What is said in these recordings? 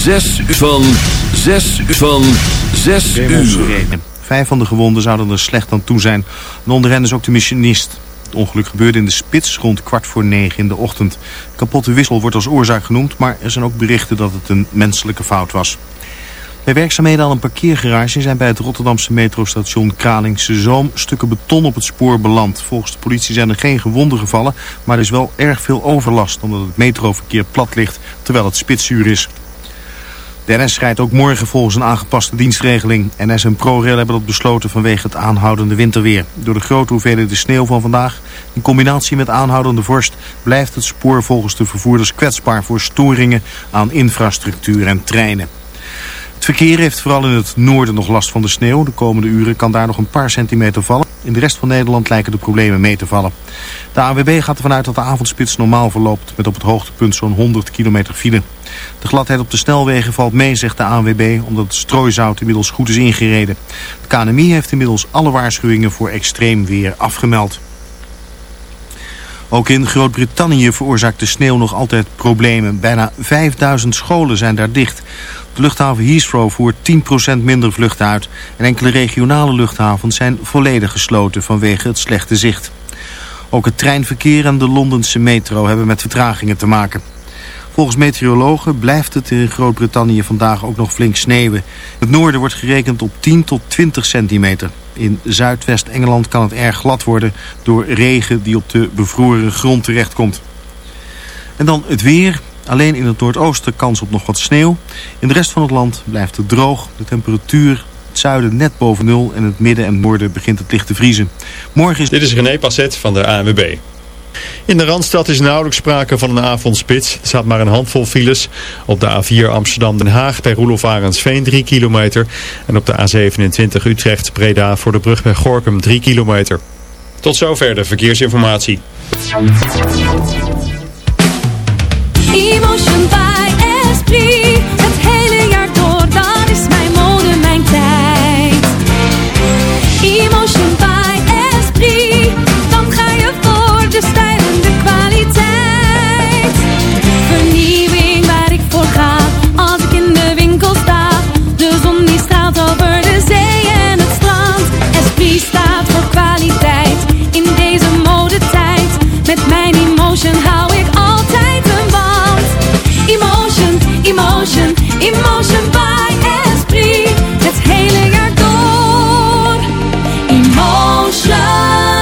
Zes uur van, zes uur van, zes uur. Vijf van de gewonden zouden er slecht aan toe zijn. En onder hen is ook de machinist. Het ongeluk gebeurde in de spits rond kwart voor negen in de ochtend. Kapotte wissel wordt als oorzaak genoemd, maar er zijn ook berichten dat het een menselijke fout was. Bij werkzaamheden aan een parkeergarage zijn bij het Rotterdamse metrostation Kralingse Zoom stukken beton op het spoor beland. Volgens de politie zijn er geen gewonden gevallen, maar er is wel erg veel overlast omdat het metroverkeer plat ligt terwijl het spitsuur is. De NS rijdt ook morgen volgens een aangepaste dienstregeling. NS en ProRail hebben dat besloten vanwege het aanhoudende winterweer. Door de grote hoeveelheden sneeuw van vandaag, in combinatie met aanhoudende vorst... blijft het spoor volgens de vervoerders kwetsbaar voor storingen aan infrastructuur en treinen. Het verkeer heeft vooral in het noorden nog last van de sneeuw. De komende uren kan daar nog een paar centimeter vallen. In de rest van Nederland lijken de problemen mee te vallen. De ANWB gaat ervan uit dat de avondspits normaal verloopt... met op het hoogtepunt zo'n 100 kilometer file. De gladheid op de snelwegen valt mee, zegt de ANWB... omdat het strooizout inmiddels goed is ingereden. Het KNMI heeft inmiddels alle waarschuwingen voor extreem weer afgemeld. Ook in Groot-Brittannië veroorzaakt de sneeuw nog altijd problemen. Bijna 5000 scholen zijn daar dicht. De luchthaven Heathrow voert 10% minder vluchten uit. En enkele regionale luchthavens zijn volledig gesloten vanwege het slechte zicht. Ook het treinverkeer en de Londense metro hebben met vertragingen te maken. Volgens meteorologen blijft het in Groot-Brittannië vandaag ook nog flink sneeuwen. Het noorden wordt gerekend op 10 tot 20 centimeter. In Zuidwest-Engeland kan het erg glad worden door regen die op de bevroren grond terechtkomt. En dan het weer. Alleen in het noordoosten kans op nog wat sneeuw. In de rest van het land blijft het droog. De temperatuur het zuiden net boven nul en het midden en noorden begint het licht te vriezen. Morgen is... Dit is René Passet van de ANWB. In de Randstad is nauwelijks sprake van een avondspits. Er staat maar een handvol files. Op de A4 Amsterdam-Den Haag bij Roelof Arendsveen 3 kilometer. En op de A27 Utrecht-Breda voor de brug bij Gorkum 3 kilometer. Tot zover de verkeersinformatie.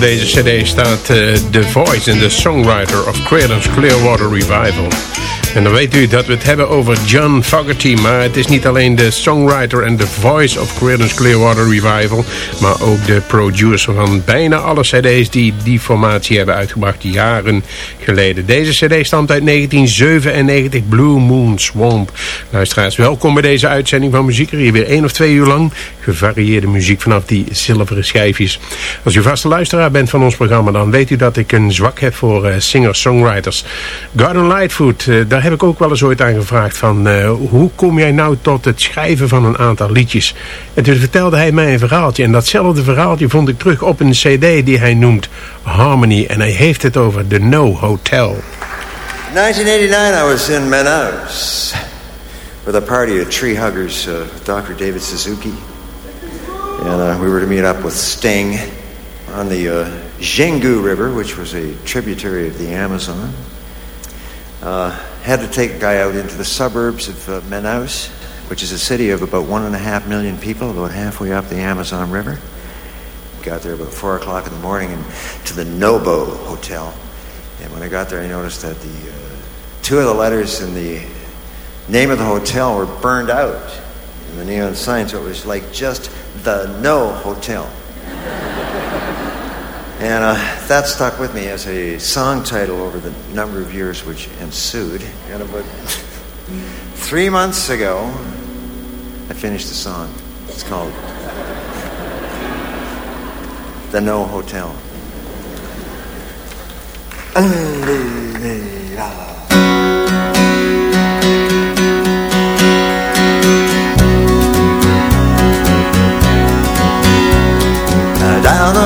Deze cd staat uh, The Voice and the Songwriter of Creedence Clearwater Revival. En dan weet u dat we het hebben over John Fogerty. Maar het is niet alleen de songwriter en de voice of Creedence Clearwater Revival. Maar ook de producer van bijna alle cd's die die formatie hebben uitgebracht jaren geleden. Deze cd stamt uit 1997, Blue Moon Swamp. Luisteraars, welkom bij deze uitzending van Muziek. Hier weer één of twee uur lang gevarieerde muziek vanaf die zilveren schijfjes. Als u vaste luisteraar bent van ons programma, dan weet u dat ik een zwak heb voor uh, singer-songwriters. Gordon Lightfoot, uh, daar heb ik ook wel eens ooit aan gevraagd van... Uh, hoe kom jij nou tot het schrijven van een aantal liedjes? En toen vertelde hij mij een verhaaltje. En datzelfde verhaaltje vond ik terug op een cd die hij noemt Harmony. En hij heeft het over The No Hotel. 1989 I was in Manaus with a party of tree huggers, uh, Dr. David Suzuki. And uh, we were to meet up with Sting on the uh, Xingu River, which was a tributary of the Amazon. Uh, had to take a guy out into the suburbs of uh, Manaus, which is a city of about one and a half million people, about halfway up the Amazon River. Got there about four o'clock in the morning and to the Nobo Hotel. And when I got there, I noticed that the uh, two of the letters in the name of the hotel were burned out in the neon sign, so it was like just the No Hotel. And uh, that stuck with me as a song title over the number of years which ensued. And about three months ago, I finished the song. It's called The No Hotel.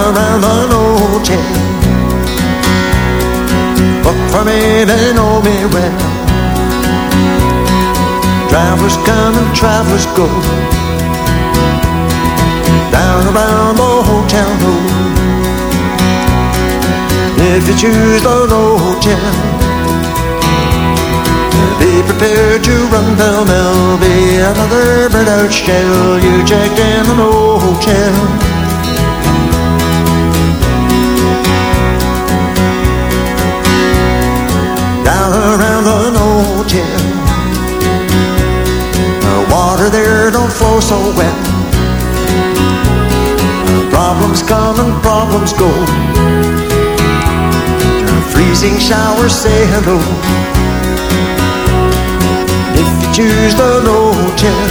Around the hotel. Look for me, they know me well. Travelers come and travelers go. Down around the hotel road. If you choose the hotel, be prepared to run pell mell. Be another bird out shell. You checked in the hotel. Around an hotel. The water there don't flow so well. Problems come and problems go. Freezing showers say hello. If you choose the no hotel,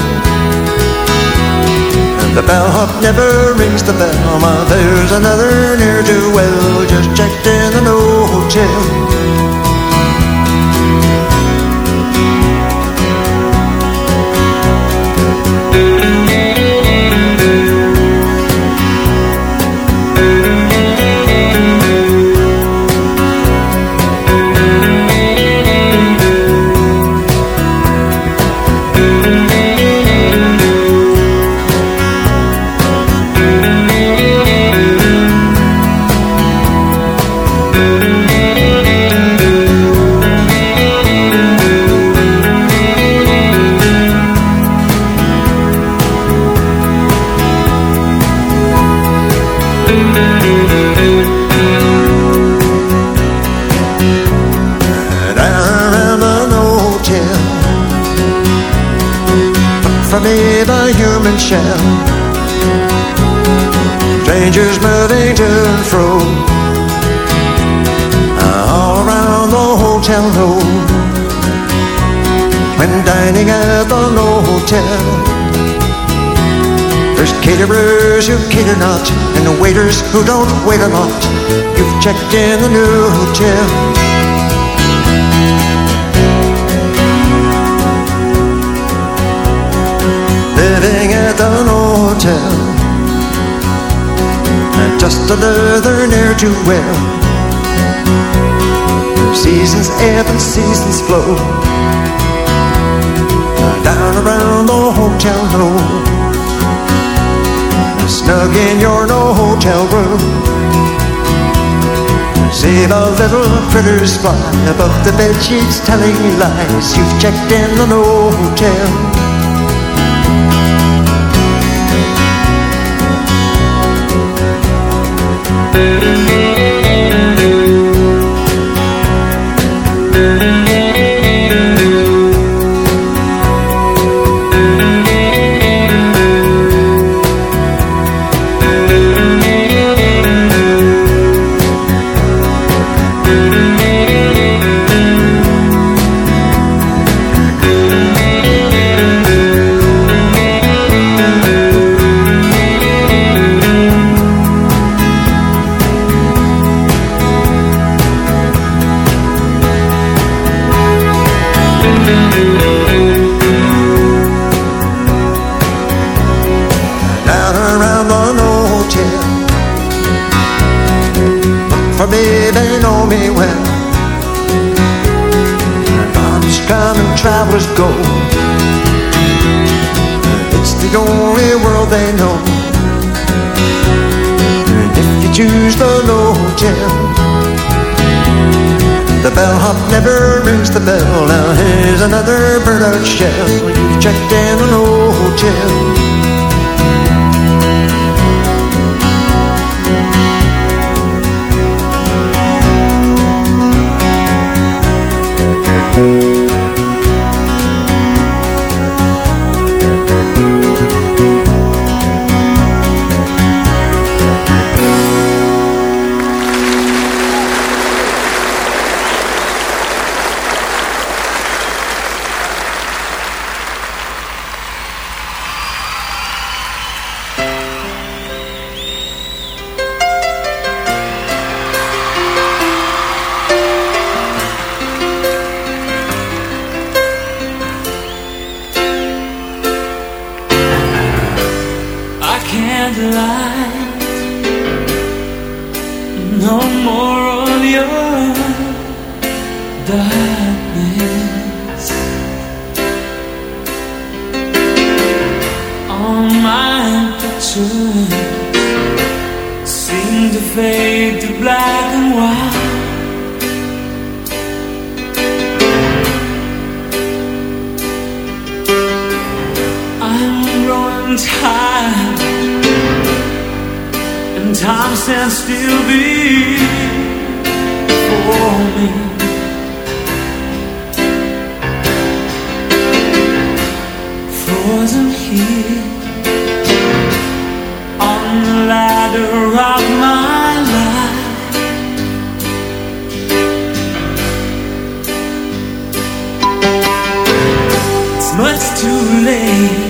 and the bellhop never rings the bell, my there's another near to well. Just checked in the no hotel. Who don't wait a lot. You've checked in the new hotel. living at an hotel and just another ne'er to well seasons ebb and seasons flow down around the hotel road Tuck in your no hotel room. Save a little critter's fly above the bed sheets telling lies. You've checked in the no hotel. Thank you. candlelight. No more of your darkness on my pictures seem to fade to black and white. I'm growing tired. and still be for me. Frozen here on the ladder of my life. It's much too late.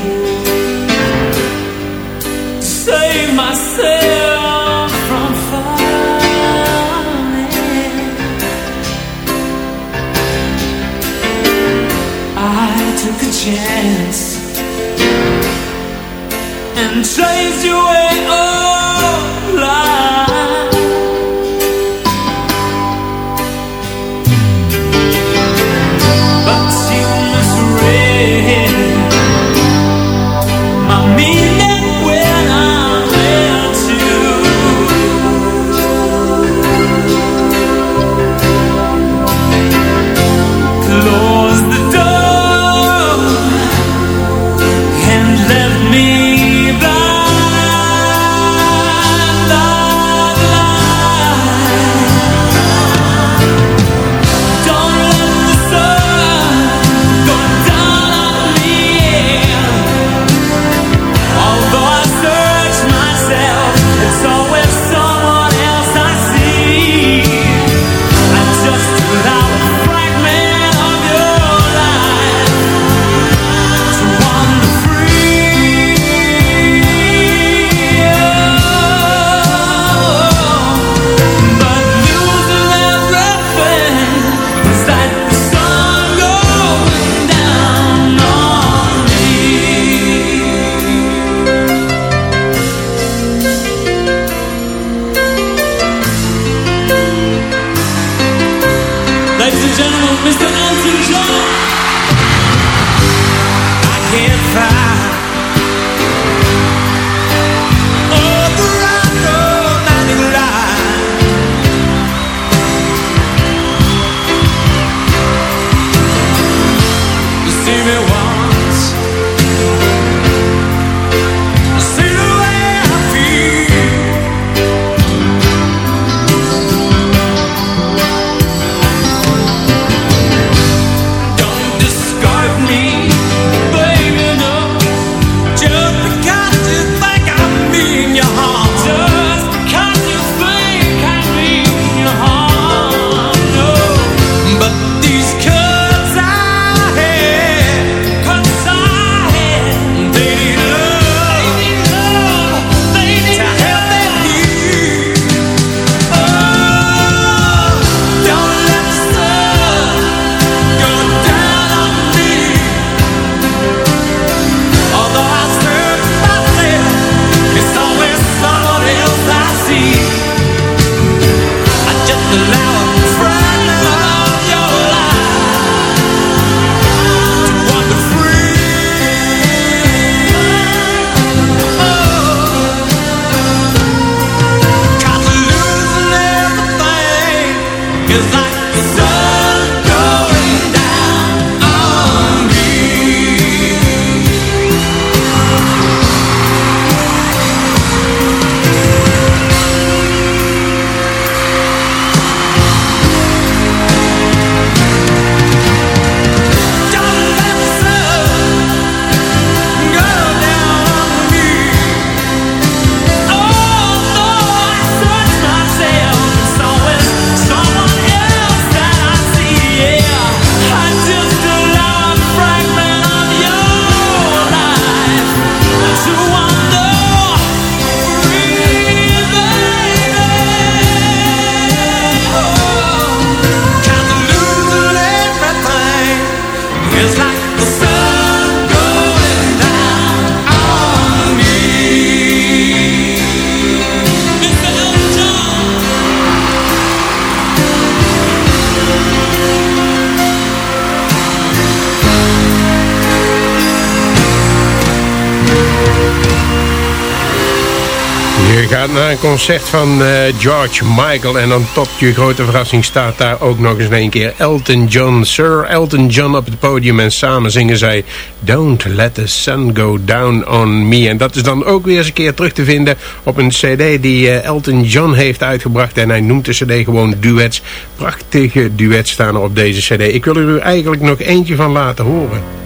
Naar een concert van eh, George Michael en dan tot je grote verrassing staat daar ook nog eens een keer Elton John. Sir Elton John op het podium en samen zingen zij Don't Let the Sun Go Down on Me. En dat is dan ook weer eens een keer terug te vinden op een cd die eh, Elton John heeft uitgebracht. En hij noemt de cd gewoon duets. Prachtige duets staan er op deze cd. Ik wil er u eigenlijk nog eentje van laten horen.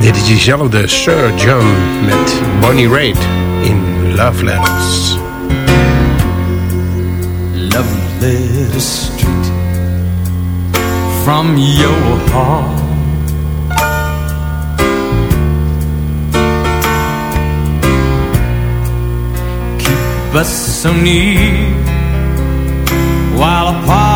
Dit is diezelfde Sir John met Bonnie Raitt in Love Letters. Love letter straight from your heart. Keep us so near while apart.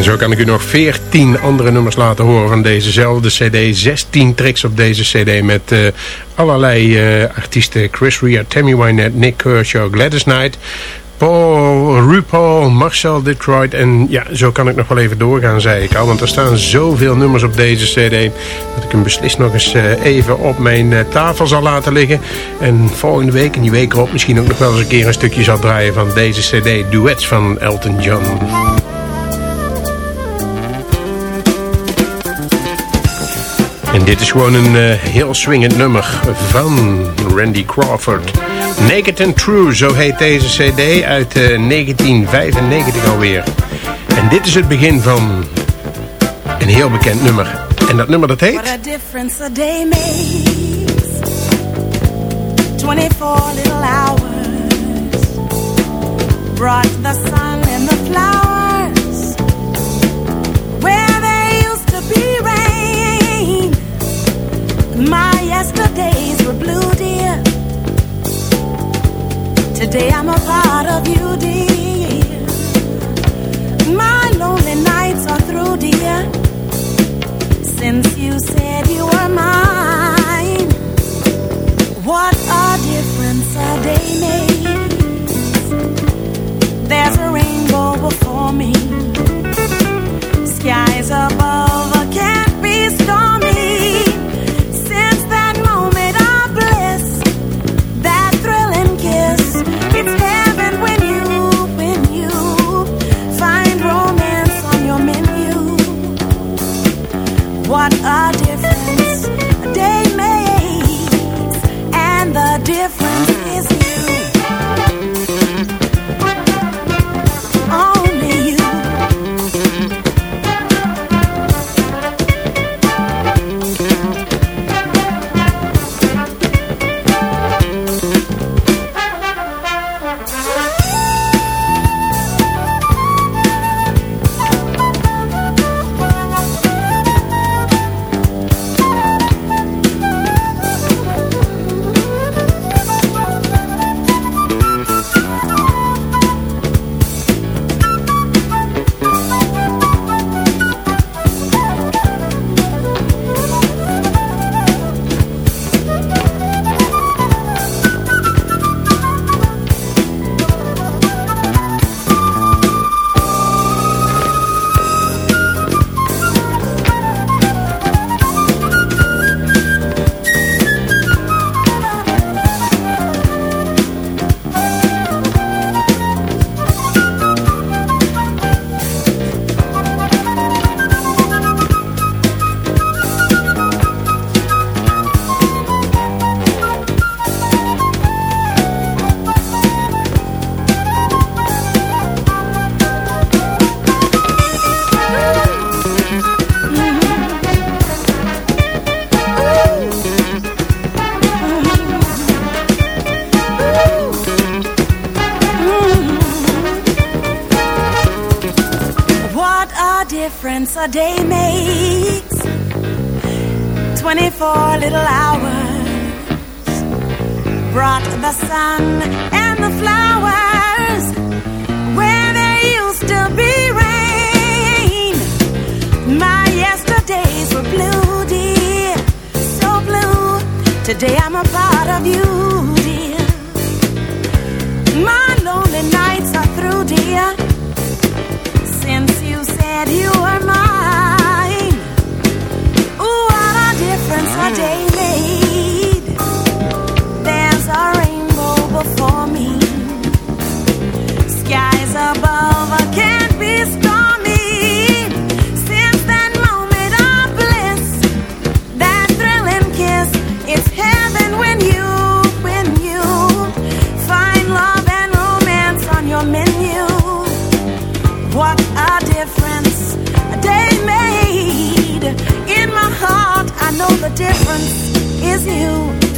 En zo kan ik u nog 14 andere nummers laten horen van dezezelfde cd. 16 tracks op deze cd met eh, allerlei eh, artiesten. Chris Rea, Tammy Wynette, Nick Kershaw, Gladys Knight... Paul, RuPaul, Marcel Detroit en ja, zo kan ik nog wel even doorgaan, zei ik al. Want er staan zoveel nummers op deze cd dat ik hem beslist nog eens eh, even op mijn tafel zal laten liggen. En volgende week en die week erop misschien ook nog wel eens een keer een stukje zal draaien van deze cd, Duets van Elton John. Dit is gewoon een eh, heel swingend nummer van Randy Crawford. Naked and True, zo heet deze cd uit eh, 1995 alweer. En dit is het begin van een heel bekend nummer. En dat nummer dat heet... What a difference a day makes. 24 little hours brought the sun and the My yesterdays were blue, dear. Today I'm a part of you, dear. My lonely nights are through, dear. Since you said you were mine, what a difference a day makes. There's a rainbow before me, skies 24 little hours brought the sun and the flowers where there used to be rain. My yesterdays were blue, dear, so blue. Today I'm a part of you, dear. My lonely nights are through, dear since you said you were mine. Skies above can't be know the difference is you.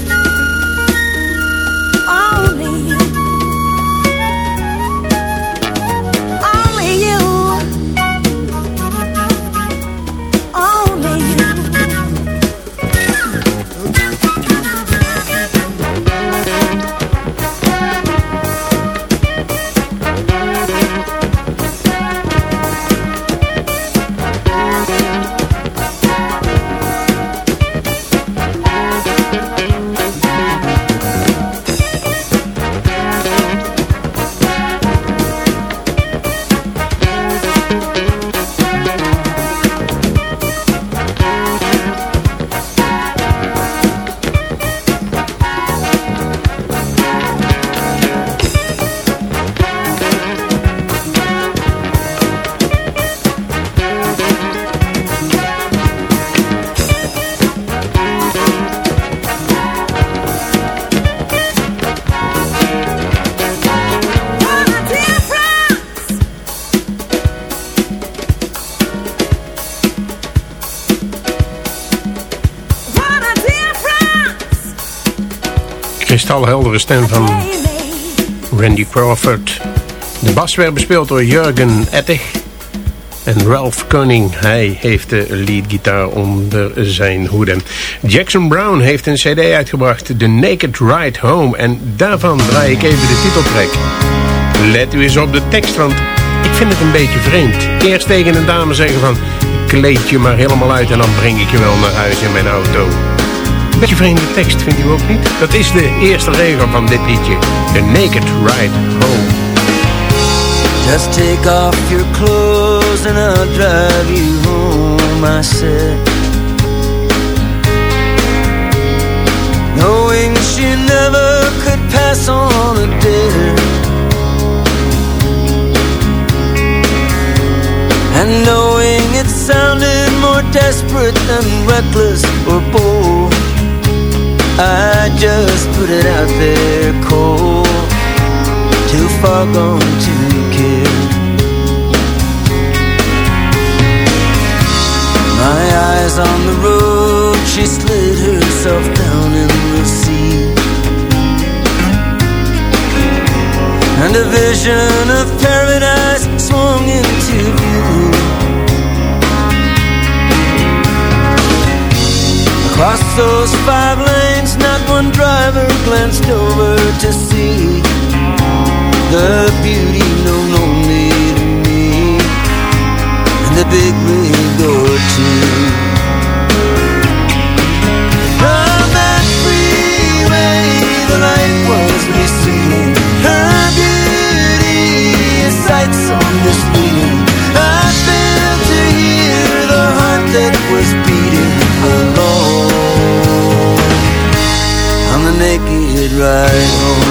Kristalheldere stem van Randy Crawford. De bas werd bespeeld door Jurgen Ettig. En Ralph Koning, hij heeft de leadgitaar onder zijn hoede. Jackson Brown heeft een cd uitgebracht, The Naked Ride Home. En daarvan draai ik even de titeltrack. Let u eens op de tekst, want ik vind het een beetje vreemd. Eerst tegen een dame zeggen van... kleed je maar helemaal uit en dan breng ik je wel naar huis in mijn auto. Beetje vreemde tekst, vindt u ook niet? Dat is de eerste regel van dit liedje. The Naked Ride Home. Just take off your clothes and I'll drive you home, I said. Knowing she never could pass on a dare. And knowing it sounded more desperate than reckless or bold. I just put it out there cold. Too far gone to care My eyes on the road She slid herself down in the sea. And a vision of paradise swung into Those five lanes, not one driver glanced over to see the beauty known only to me and the big rig or two. On that freeway, the light was. Her beauty. I failed to hear the heart that ride home.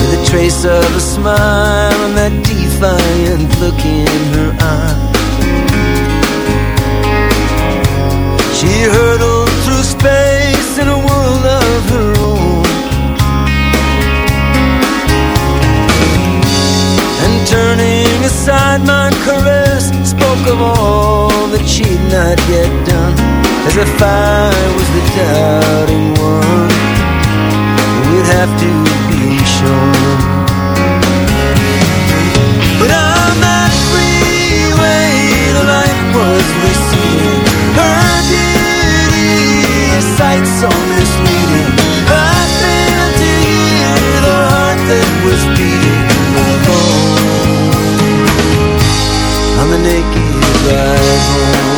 With a trace of a smile and that defiant look in her eye. She hurtled turning aside my caress, spoke of all that she'd not yet done, as if I was the doubting one would have to be shown. But on that freeway, the light was receding. Her beauty, a sight so misleading. I failed to hear the heart that was beating on the naked ride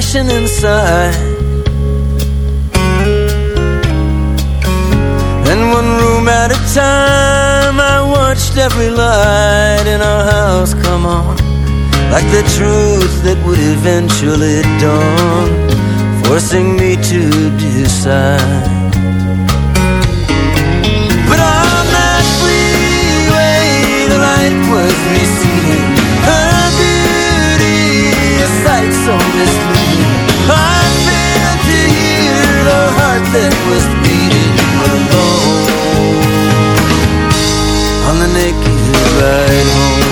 flashing inside. And one room at a time, I watched every light in our house come on. Like the truth that would eventually dawn, forcing me to decide. Was beating on the naked ride home.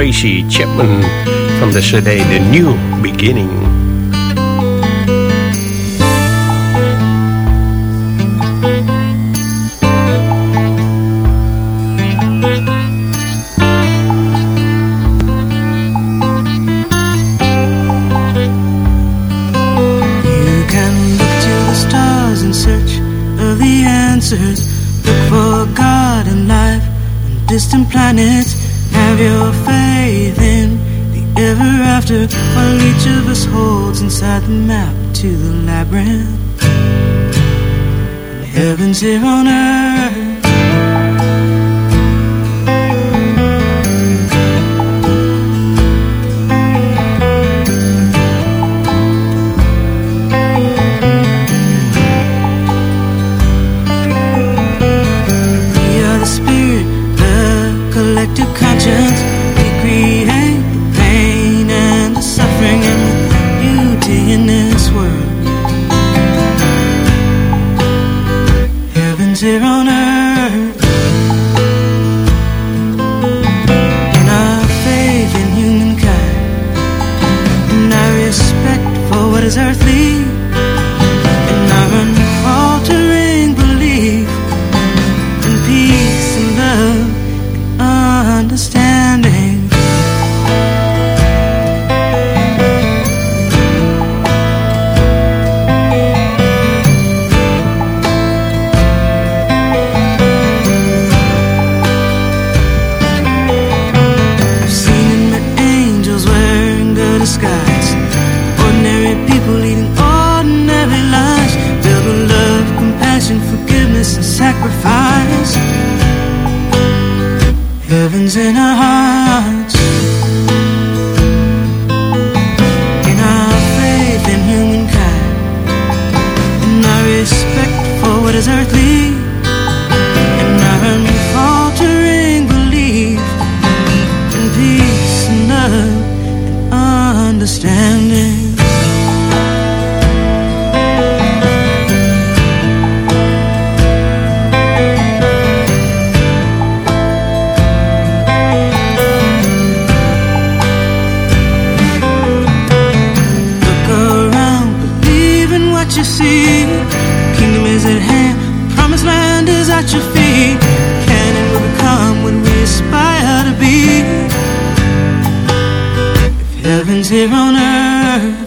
Tracy Chapman van de cd The New Beginning. is at hand. Promised land is at your feet. Can and will become when we aspire to be. If heaven's here on earth.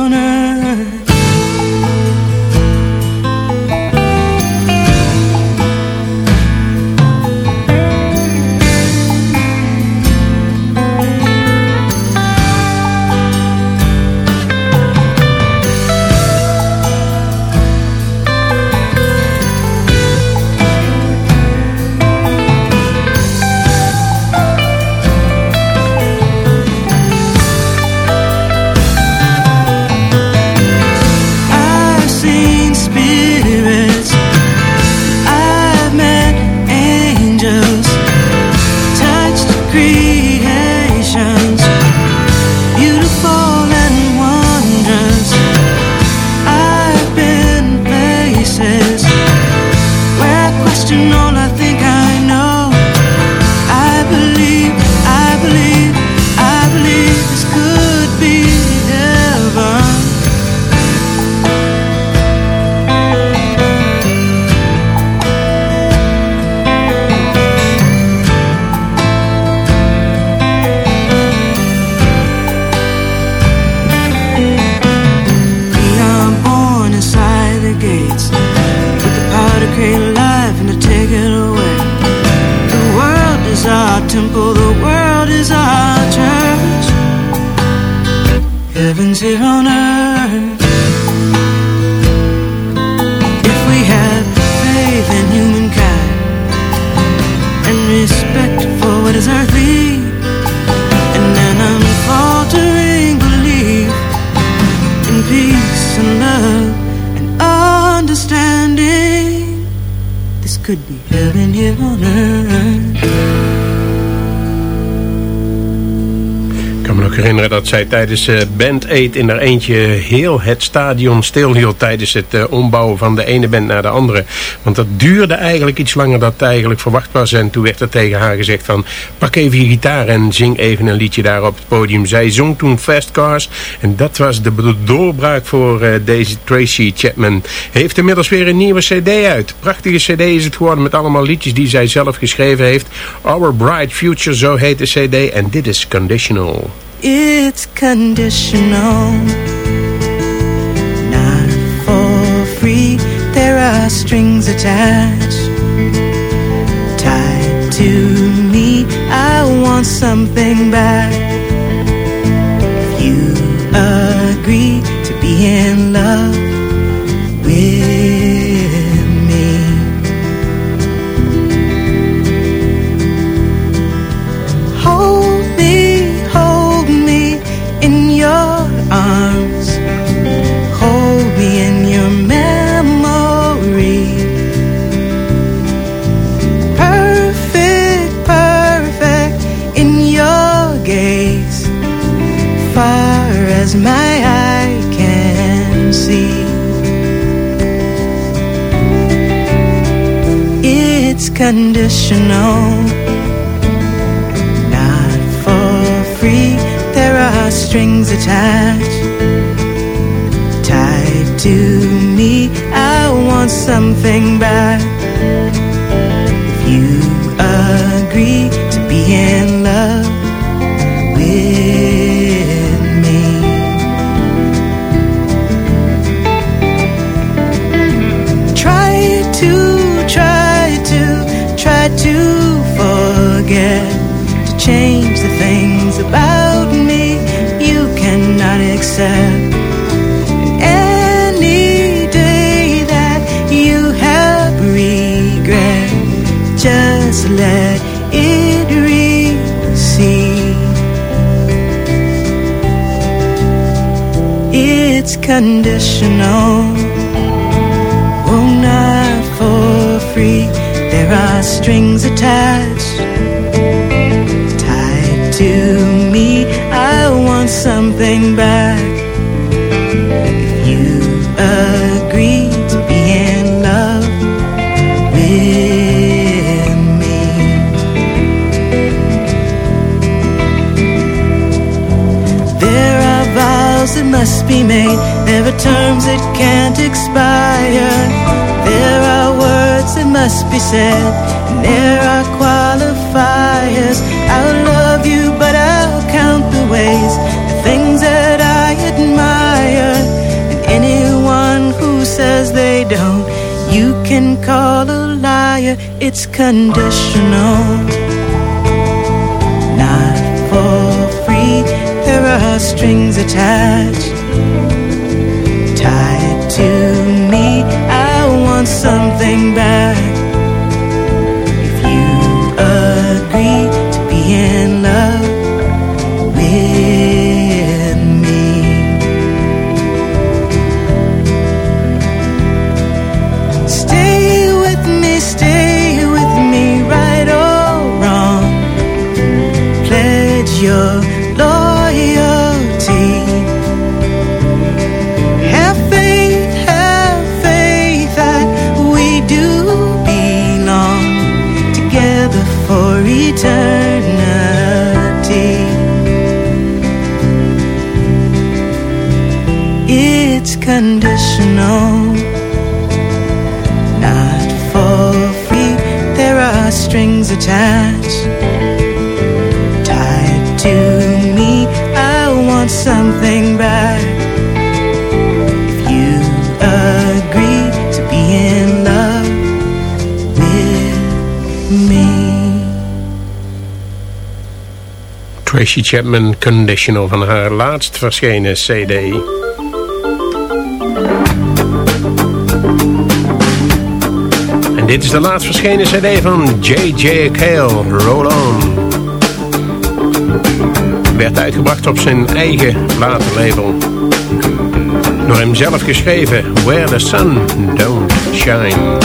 Aman temple, the world is our church. Heaven's here on earth. Dat zij tijdens eh, Band 8 in haar eentje heel het stadion stilhield tijdens het eh, ombouwen van de ene band naar de andere. Want dat duurde eigenlijk iets langer dan eigenlijk verwacht was. En toen werd er tegen haar gezegd van pak even je gitaar en zing even een liedje daar op het podium. Zij zong toen Fast Cars en dat was de doorbraak voor eh, deze Tracy Chapman. Heeft inmiddels weer een nieuwe cd uit. Prachtige cd is het geworden met allemaal liedjes die zij zelf geschreven heeft. Our Bright Future, zo heet de cd en dit is Conditional. It's conditional, not for free. There are strings attached, tied to me. I want something back. If you agree to be in love Far as my eye can see. It's conditional not for free. There are strings attached, tied to me. I want something back. If you agree to be in change the things about me you cannot accept. Any day that you have regret, just let it recede. It's conditional. Oh, not for free. There are strings attached, be made. There are terms that can't expire. There are words that must be said. And there are qualifiers. I'll love you, but I'll count the ways, the things that I admire. And anyone who says they don't, you can call a liar. It's conditional not for free. There are strings attached, tied to me. I want something back. It's conditional, not for free. There are strings attached tied to me. I want something back. If you agree to be in love with me. Tracy Chapman Conditional van haar laatst verschenen cd. Dit is de laatst verschenen cd van J.J. Cale, Roll On. Werd uitgebracht op zijn eigen platenlabel. Door hem zelf geschreven. Where the sun don't shine.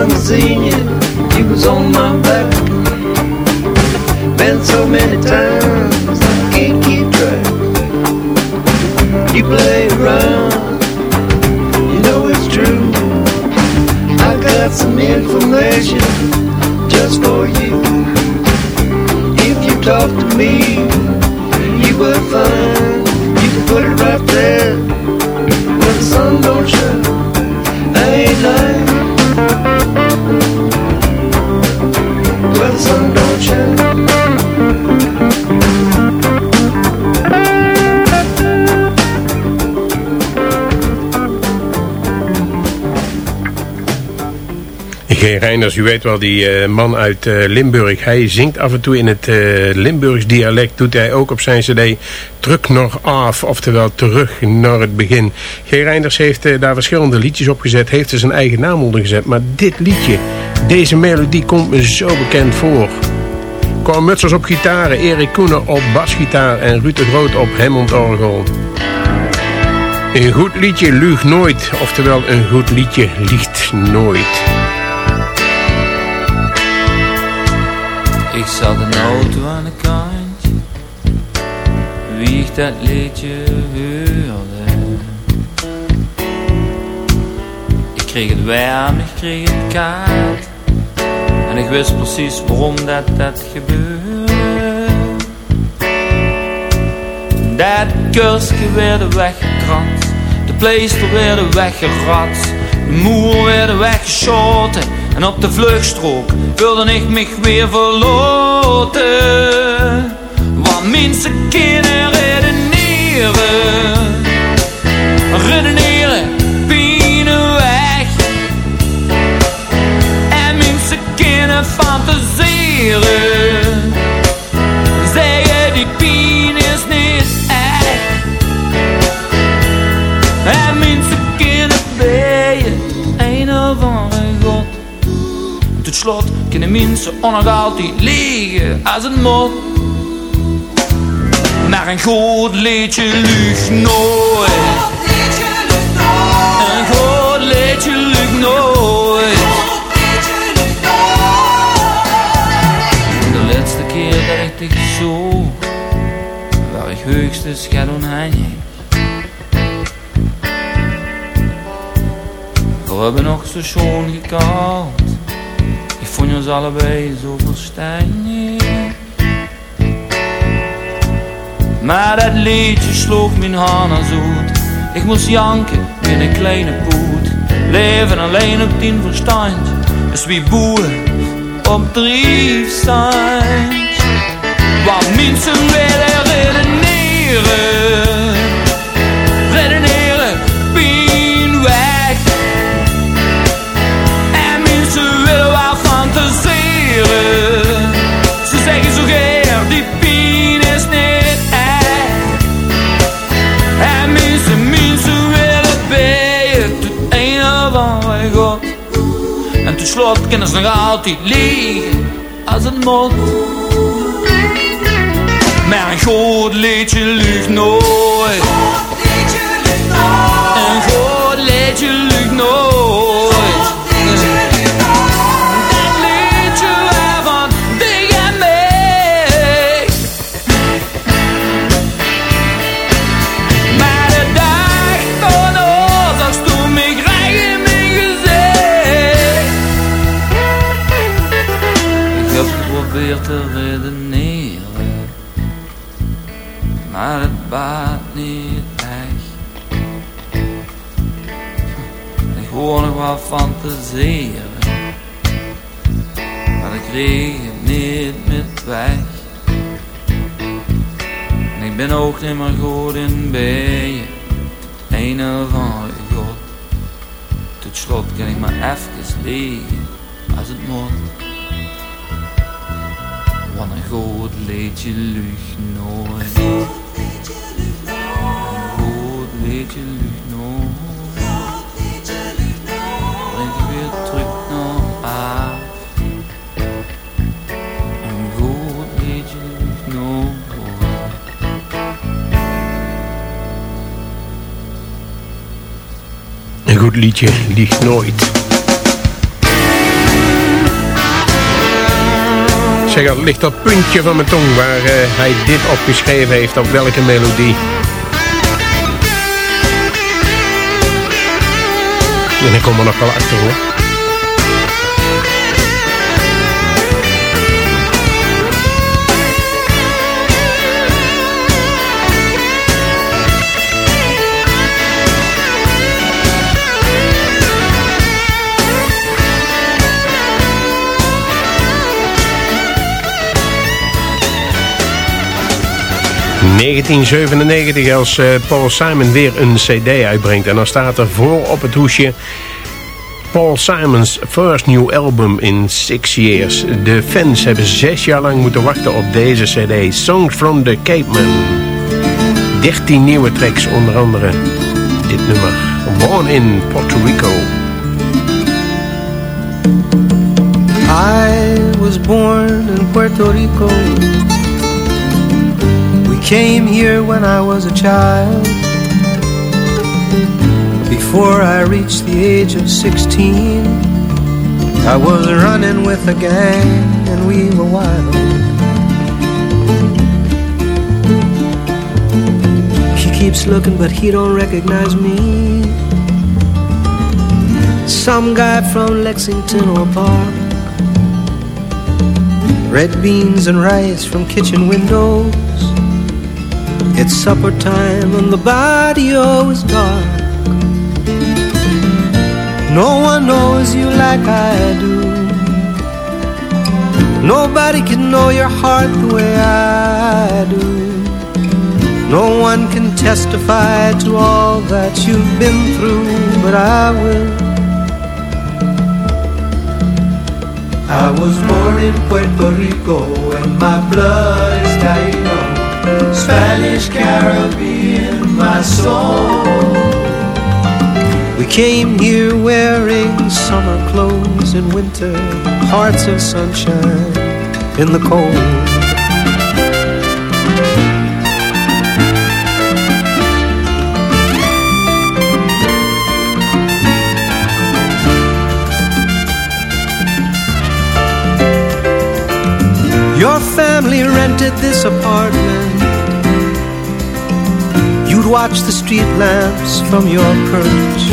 Time I seen you, you was on my back. Been so many times, I can't keep track. You play around, you know it's true. I got some information just for you. If you talk to me, you will find you can put it right there where the sun don't shine. I ain't lying. Reinders, u weet wel, die eh, man uit eh, Limburg. Hij zingt af en toe in het eh, Limburgs dialect. Doet hij ook op zijn cd Terug nog af, oftewel terug naar het begin. G. Reinders heeft daar verschillende liedjes op gezet. Heeft er zijn eigen naam onder gezet. Maar dit liedje, deze melodie komt me zo bekend voor. Cor Mutsers op gitaren, Erik Koenen op basgitaar en Ruud de Groot op Hammond-orgel. Een goed liedje lugt nooit, oftewel een goed liedje liegt nooit. Zat een auto aan de kant. Wie dat liedje hoorde Ik kreeg het warm, ik kreeg het koud. En ik wist precies waarom dat, dat gebeurde. Dat kursje werd weggekrat De pleister werd weggerat. De moer werd weggeschoten En op de vluchtstrook wilde ik mich weer verloten. Want mensen kunnen mensen ook nog altijd liegen als het moet Maar een goed liedje lucht nooit. Een goed liedje lukt nooit. De laatste keer dat ik dich zo Waar ik hoogstens gaat onheilig We hebben nog zo schoon gekald Ons allebei zo Maar dat liedje sloeg mijn handen zoet. Ik moest janken met een kleine poet Leven alleen op tien verstand is wie boeren op drie zijn. Want mensen willen redeneren, kunnen ze nog altijd liegen als het moet. Maar een goed liedje lucht nooit. Een goed liedje lucht nooit. Nooit. Zeg, het ligt het puntje van mijn tong waar eh, hij dit opgeschreven heeft, op welke melodie. En ik kom er nog wel achter hoor. ...1997 als eh, Paul Simon weer een cd uitbrengt. En dan staat er voor op het hoesje... Paul Simon's first new album in six years. De fans hebben zes jaar lang moeten wachten op deze cd. Songs from the Cape Man. 13 nieuwe tracks, onder andere dit nummer. Born in Puerto Rico. I was born in Puerto Rico. Came here when I was a child. Before I reached the age of 16, I was running with a gang and we were wild. He keeps looking, but he don't recognize me. Some guy from Lexington or Park. Red beans and rice from kitchen windows. It's supper time and the barrio is dark. No one knows you like I do. Nobody can know your heart the way I do. No one can testify to all that you've been through, but I will. I was born in Puerto Rico and my blood is Taino, Spanish Caribbean, my soul. We came here wearing summer clothes in winter, hearts of sunshine in the cold. Your family rented this apartment. Watch the street lamps from your perch.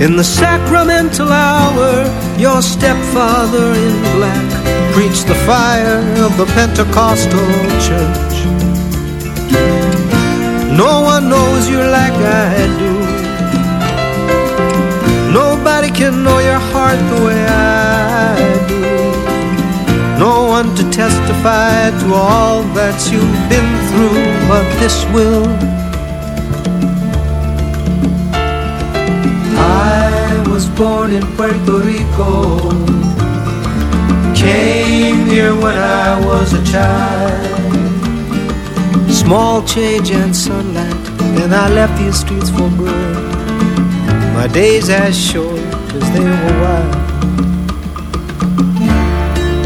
In the sacramental hour, your stepfather in black preached the fire of the Pentecostal church. No one knows you like I do. Nobody can know your heart the way I do. No one to testify to all that you've been through, but this will. I was born in Puerto Rico. Came here when I was a child. Small change and sunlight, and I left these streets for good. My days as short as they were wild.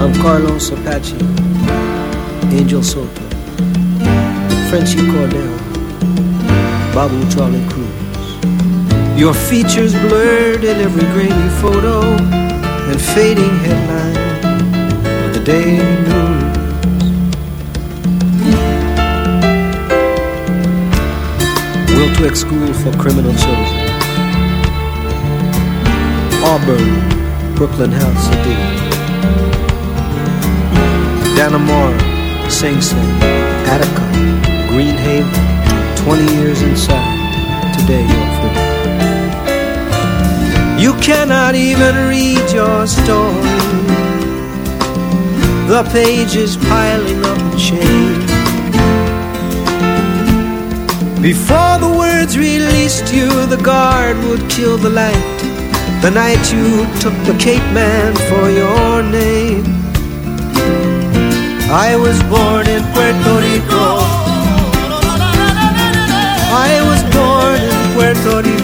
I'm Carlos Apache, Angel Soto, Frenchy Cordell, Babu Charlie Cruz. Your features blurred in every grainy photo and fading headline of the daily news. Wiltwyck School for Criminal Children. Auburn, Brooklyn House, D. Dannemora, Sing Sing, Attica, Greenhaven, 20 years inside. Today you're free. You cannot even read your story. The pages piling up in shame. Before the words released you, the guard would kill the light. The night you took the Capeman for your name. I was born in Puerto Rico. I was born in Puerto Rico.